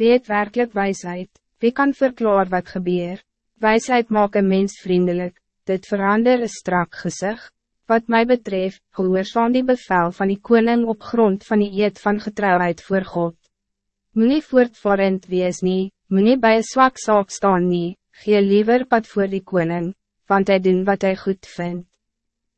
Wie het werkelijk wijsheid? Wie kan verklaar wat gebeur? Wijsheid maakt een mens vriendelijk, dit verander een strak gezicht. Wat mij betreft, gehoorzaam die bevel van die koning op grond van die eed van getrouwheid voor God. Moe voortvarend wees nie, nie by een zwak zaak staan nie, gee liever pad voor die koning, want hij doen wat hij goed vindt.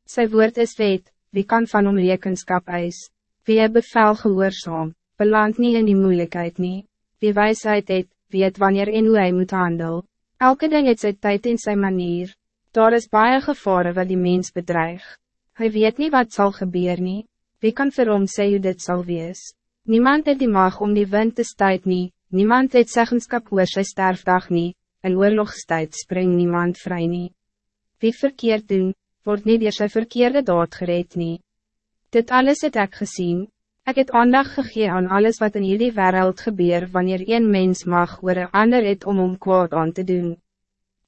Zijn woord is wet, wie kan van om rekenskap eis? Wie het bevel gehoorzaam, beland niet in die moeilijkheid nie, wie wijsheid het, wie het wanneer en hoe hy moet handel. Elke ding het sy tijd in zijn manier, daar is baie gevare wat die mens bedreig. Hij weet niet wat zal gebeuren nie, wie kan vir hom sê hoe dit sal wees? Niemand het die mag om die wind te stuit nie, niemand het zeggenskap oor sy sterfdag nie, in oorlogstijd spring niemand vrij nie. Wie verkeerd doen, word niet door sy verkeerde daad gereed nie. Dit alles het ek gezien, Ik het aandacht gegee aan alles wat in jullie wereld gebeur wanneer een mens mag oor een ander het om om kwaad aan te doen.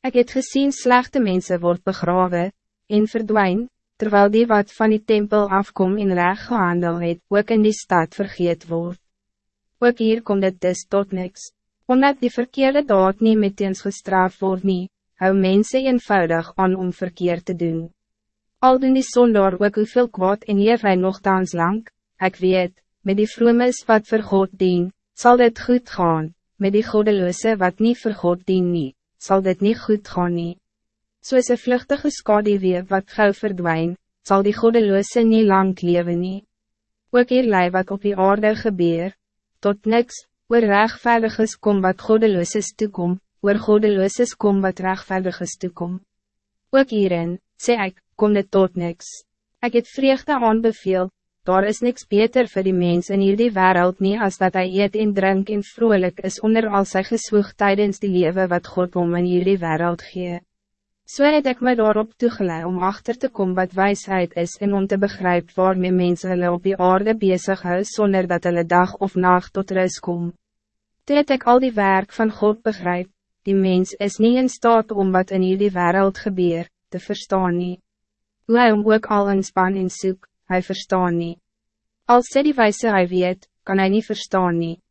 Ik het gezien slechte mensen word begraven, en verdwijn, terwijl die wat van die tempel afkom in reg gehandel het, ook in die stad vergeet word. Ook hier komt het dus tot niks, omdat die verkeerde daad niet meteens gestraft wordt nie, hou mensen eenvoudig aan om verkeerd te doen. Al doen die zondaar ook hoeveel kwaad en hier hy nogthans lang, Ik weet, met die vroemes wat voor God dien, zal dit goed gaan, met die godeloze wat niet voor God dien nie, zal dit niet goed gaan nie. Soos een vluchtige skadewee wat gauw verdwijn, zal die godeloze niet lang leven nie. Ook hier lei wat op die aarde gebeur, tot niks, oor rechtvaardiges kom wat godeloses toekom, oor godeloses kom wat rechtvaardiges toekom. Ook hierin, sê ik, kom dit tot niks. Ik het vreugde aanbeveel, daar is niks beter voor die mens in hierdie wereld nie als dat hij eet en drink en vrolijk is onder al sy geswoeg tijdens die leven wat God om in hierdie wereld gee. So het ek my daarop toegeleid om achter te komen wat wijsheid is en om te begrijpen waarmee mensen hulle op die aarde bezig hou zonder dat hulle dag of nacht tot rust kom. Toe het ek al die werk van God begrijp, die mens is niet in staat om wat in hierdie wereld gebeur, te verstaan nie. Hoe hy om ook al in span en soek, hij verstaan niet. Als sy die wijze hij weet, kan hij niet verstaan niet.